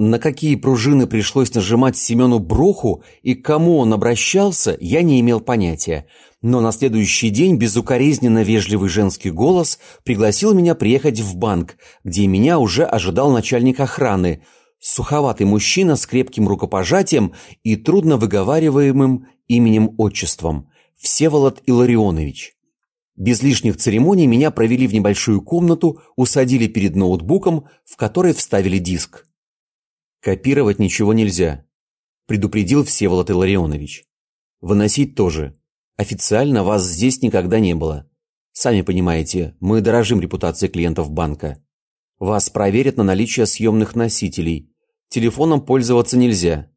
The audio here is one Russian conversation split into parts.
На какие пружины пришлось нажимать Семену Бруху и к кому он обращался, я не имел понятия. Но на следующий день безукоризненно вежливый женский голос пригласил меня приехать в банк, где меня уже ожидал начальник охраны, суховатый мужчина с крепким рукопожатием и трудно выговариваемым именем-отчеством Всеволод Илларионович. Без лишних церемоний меня провели в небольшую комнату, усадили перед ноутбуком, в который вставили диск. Копировать ничего нельзя, предупредил Всеволод Илларионович. Выносить тоже. Официально вас здесь никогда не было. Сами понимаете, мы дорожим репутацией клиентов банка. Вас проверят на наличие съемных носителей. Телефоном пользоваться нельзя.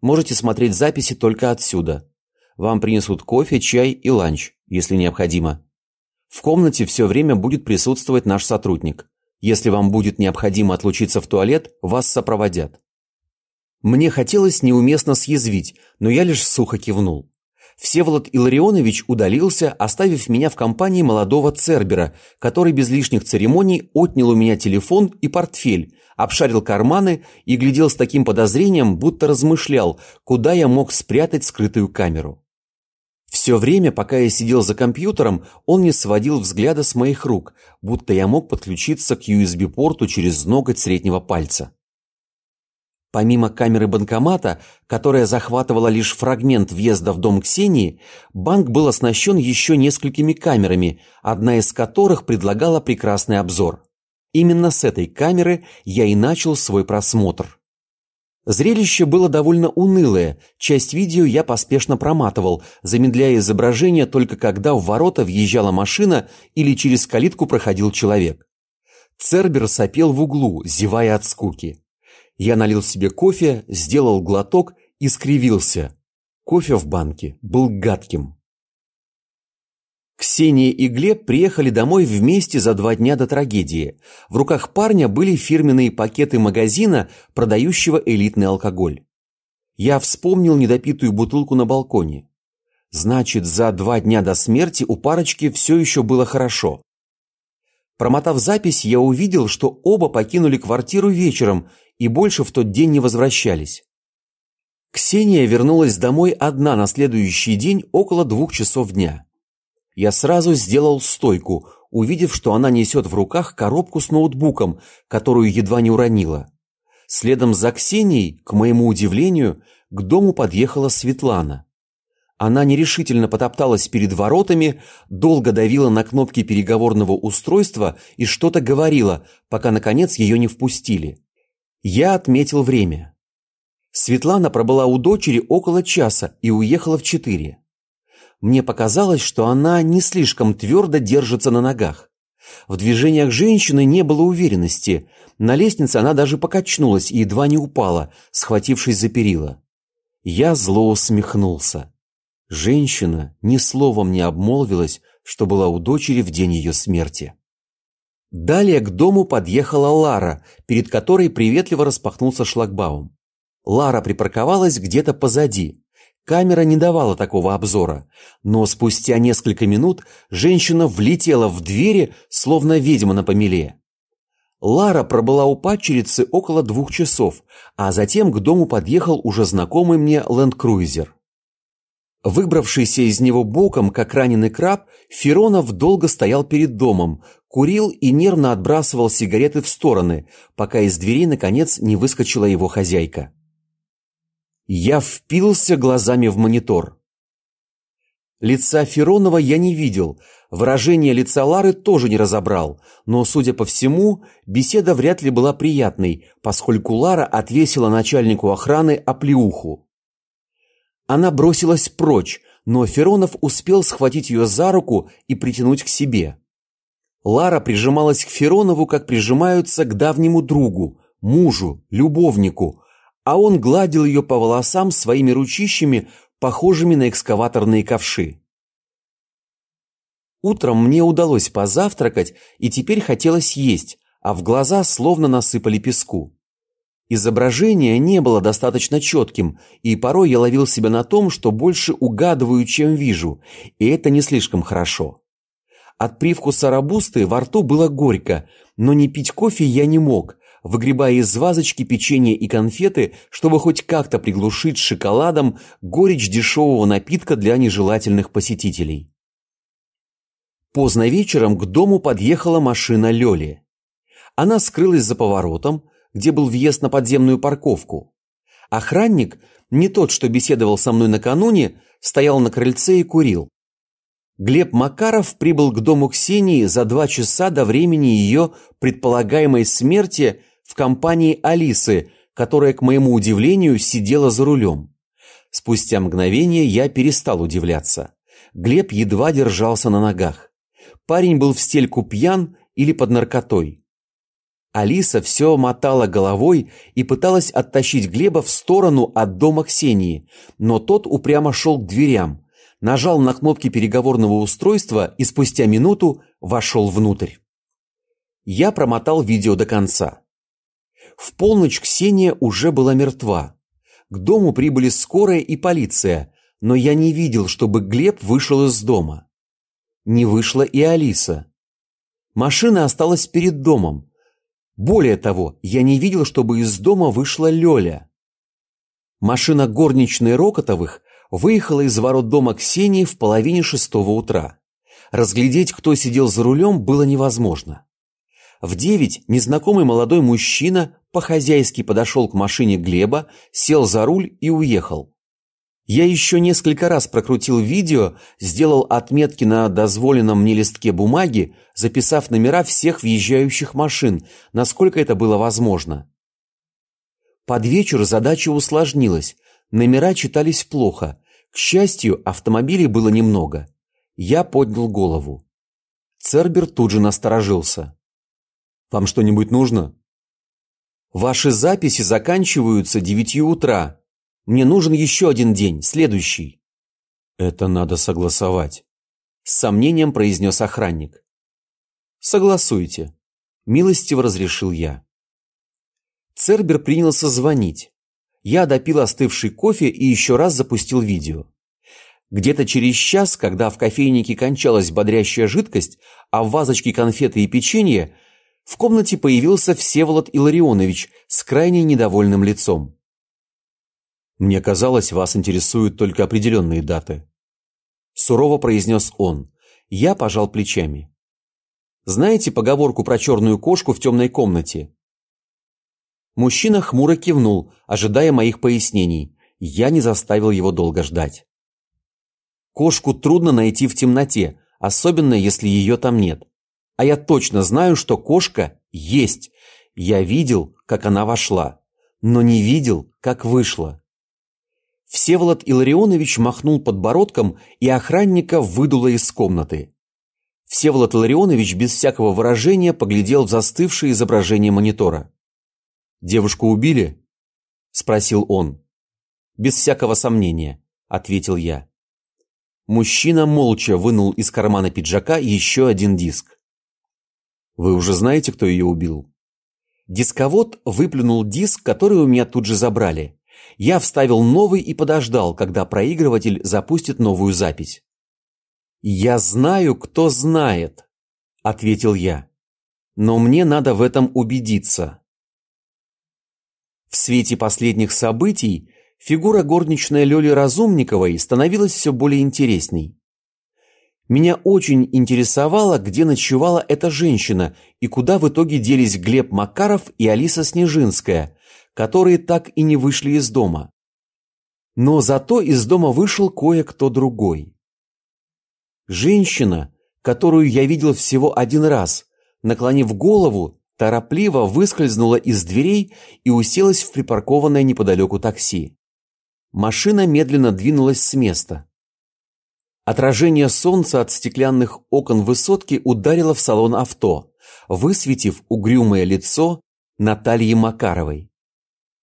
Можете смотреть записи только отсюда. Вам принесут кофе, чай и ланч, если необходимо. В комнате все время будет присутствовать наш сотрудник. Если вам будет необходимо отлучиться в туалет, вас сопроводят. Мне хотелось неуместно съязвить, но я лишь сухо кивнул. Всеволод Илларионович удалился, оставив меня в компании молодого Цербера, который без лишних церемоний отнял у меня телефон и портфель, обшарил карманы и глядел с таким подозрением, будто размышлял, куда я мог спрятать скрытую камеру. Все время, пока я сидел за компьютером, он не сводил взгляда с моих рук, будто я мог подключиться к USB-порту через ноготь среднего пальца. Помимо камеры банкомата, которая захватывала лишь фрагмент въезда в дом Ксении, банк был оснащен еще несколькими камерами, одна из которых предлагала прекрасный обзор. Именно с этой камеры я и начал свой просмотр. Зрелище было довольно унылое. Часть видео я поспешно проматывал, замедляя изображение только когда в ворота въезжала машина или через калитку проходил человек. Цербер сопел в углу, зевая от скуки. Я налил себе кофе, сделал глоток и скривился. Кофе в банке был гадким. Ксения и Глеб приехали домой вместе за два дня до трагедии. В руках парня были фирменные пакеты магазина, продающего элитный алкоголь. Я вспомнил недопитую бутылку на балконе. Значит, за два дня до смерти у парочки все еще было хорошо. Промотав запись, я увидел, что оба покинули квартиру вечером и больше в тот день не возвращались. Ксения вернулась домой одна на следующий день около двух часов дня. Я сразу сделал стойку, увидев, что она несет в руках коробку с ноутбуком, которую едва не уронила. Следом за Ксенией, к моему удивлению, к дому подъехала Светлана. Она нерешительно потопталась перед воротами, долго давила на кнопки переговорного устройства и что-то говорила, пока наконец ее не впустили. Я отметил время. Светлана пробыла у дочери около часа и уехала в четыре. Мне показалось, что она не слишком твердо держится на ногах. В движениях женщины не было уверенности. На лестнице она даже покачнулась и едва не упала, схватившись за перила. Я зло усмехнулся. Женщина ни словом не обмолвилась, что была у дочери в день ее смерти. Далее к дому подъехала Лара, перед которой приветливо распахнулся шлагбаум. Лара припарковалась где-то позади. Камера не давала такого обзора, но спустя несколько минут женщина влетела в двери, словно ведьма на помеле. Лара пробыла у падчерицы около двух часов, а затем к дому подъехал уже знакомый мне ленд-крузер. Выбравшийся из него боком, как раненый краб, Феронов долго стоял перед домом, курил и нервно отбрасывал сигареты в стороны, пока из двери наконец не выскочила его хозяйка. Я впился глазами в монитор. Лица Феронова я не видел, выражение лица Лары тоже не разобрал, но, судя по всему, беседа вряд ли была приятной, поскольку Лара отвесила начальнику охраны оплеуху. Она бросилась прочь, но Феронов успел схватить ее за руку и притянуть к себе. Лара прижималась к Феронову, как прижимаются к давнему другу, мужу, любовнику, а он гладил ее по волосам своими ручищами, похожими на экскаваторные ковши. Утром мне удалось позавтракать, и теперь хотелось есть, а в глаза словно насыпали песку. Изображение не было достаточно четким, и порой я ловил себя на том, что больше угадываю, чем вижу, и это не слишком хорошо. От привкуса рабусты во рту было горько, но не пить кофе я не мог. выгребая из вазочки печенье и конфеты, чтобы хоть как-то приглушить шоколадом горечь дешевого напитка для нежелательных посетителей. Поздно вечером к дому подъехала машина Лёли. Она скрылась за поворотом, где был въезд на подземную парковку. Охранник, не тот, что беседовал со мной накануне, стоял на крыльце и курил. Глеб Макаров прибыл к дому Ксении за два часа до времени ее предполагаемой смерти в компании Алисы, которая, к моему удивлению, сидела за рулем. Спустя мгновение я перестал удивляться. Глеб едва держался на ногах. Парень был в стельку пьян или под наркотой. Алиса все мотала головой и пыталась оттащить Глеба в сторону от дома Ксении, но тот упрямо шел к дверям, нажал на кнопки переговорного устройства и спустя минуту вошел внутрь. Я промотал видео до конца. В полночь Ксения уже была мертва. К дому прибыли скорая и полиция, но я не видел, чтобы Глеб вышел из дома. Не вышла и Алиса. Машина осталась перед домом, более того, я не видел, чтобы из дома вышла Лёля. Машина горничной Рокотовых выехала из ворот дома Ксении в половине шестого утра. Разглядеть, кто сидел за рулем, было невозможно. В девять незнакомый молодой мужчина по-хозяйски подошел к машине Глеба, сел за руль и уехал. Я еще несколько раз прокрутил видео, сделал отметки на дозволенном мне листке бумаги, записав номера всех въезжающих машин, насколько это было возможно. Под вечер задача усложнилась. Номера читались плохо. К счастью, автомобилей было немного. Я поднял голову. Цербер тут же насторожился. «Вам что-нибудь нужно?» «Ваши записи заканчиваются девятью утра», мне нужен еще один день, следующий. Это надо согласовать. С сомнением произнес охранник. Согласуйте. Милостиво разрешил я. Цербер принялся звонить. Я допил остывший кофе и еще раз запустил видео. Где-то через час, когда в кофейнике кончалась бодрящая жидкость, а в вазочке конфеты и печенье, в комнате появился Всеволод Илларионович с крайне недовольным лицом. Мне казалось, вас интересуют только определенные даты. Сурово произнес он. Я пожал плечами. Знаете поговорку про черную кошку в темной комнате? Мужчина хмуро кивнул, ожидая моих пояснений. Я не заставил его долго ждать. Кошку трудно найти в темноте, особенно если ее там нет. А я точно знаю, что кошка есть. Я видел, как она вошла, но не видел, как вышла. Всеволод Илларионович махнул подбородком, и охранника выдуло из комнаты. Всеволод Илларионович без всякого выражения поглядел в застывшее изображение монитора. «Девушку убили?» – спросил он. «Без всякого сомнения», – ответил я. Мужчина молча вынул из кармана пиджака еще один диск. «Вы уже знаете, кто ее убил?» Дисковод выплюнул диск, который у меня тут же забрали. Я вставил новый и подождал, когда проигрыватель запустит новую запись. «Я знаю, кто знает», — ответил я. «Но мне надо в этом убедиться». В свете последних событий фигура горничной Лёли Разумниковой становилась все более интересней. Меня очень интересовало, где ночевала эта женщина и куда в итоге делись Глеб Макаров и Алиса Снежинская, которые так и не вышли из дома. Но зато из дома вышел кое-кто другой. Женщина, которую я видел всего один раз, наклонив голову, торопливо выскользнула из дверей и уселась в припаркованное неподалеку такси. Машина медленно двинулась с места. Отражение солнца от стеклянных окон высотки ударило в салон авто, высветив угрюмое лицо Натальи Макаровой.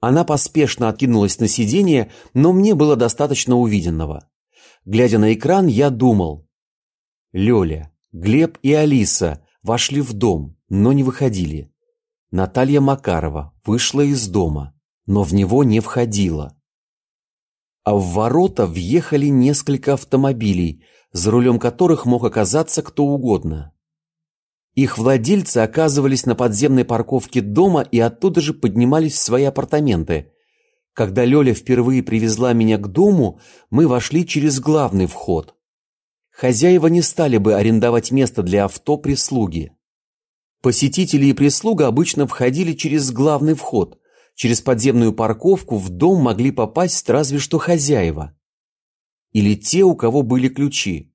Она поспешно откинулась на сиденье, но мне было достаточно увиденного. Глядя на экран, я думал. Лёля, Глеб и Алиса вошли в дом, но не выходили. Наталья Макарова вышла из дома, но в него не входила. А в ворота въехали несколько автомобилей, за рулем которых мог оказаться кто угодно. Их владельцы оказывались на подземной парковке дома и оттуда же поднимались в свои апартаменты. Когда Лёля впервые привезла меня к дому, мы вошли через главный вход. Хозяева не стали бы арендовать место для авто прислуги. Посетители и прислуга обычно входили через главный вход. Через подземную парковку в дом могли попасть разве что хозяева. Или те, у кого были ключи.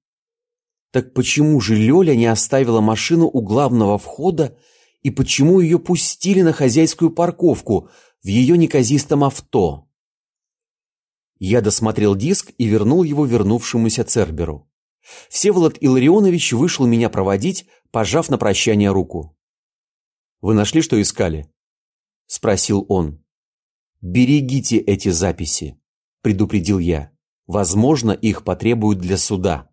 Так почему же Лёля не оставила машину у главного входа и почему ее пустили на хозяйскую парковку в ее неказистом авто? Я досмотрел диск и вернул его вернувшемуся Церберу. Всеволод Илларионович вышел меня проводить, пожав на прощание руку. «Вы нашли, что искали?» — спросил он. «Берегите эти записи», — предупредил я. «Возможно, их потребуют для суда».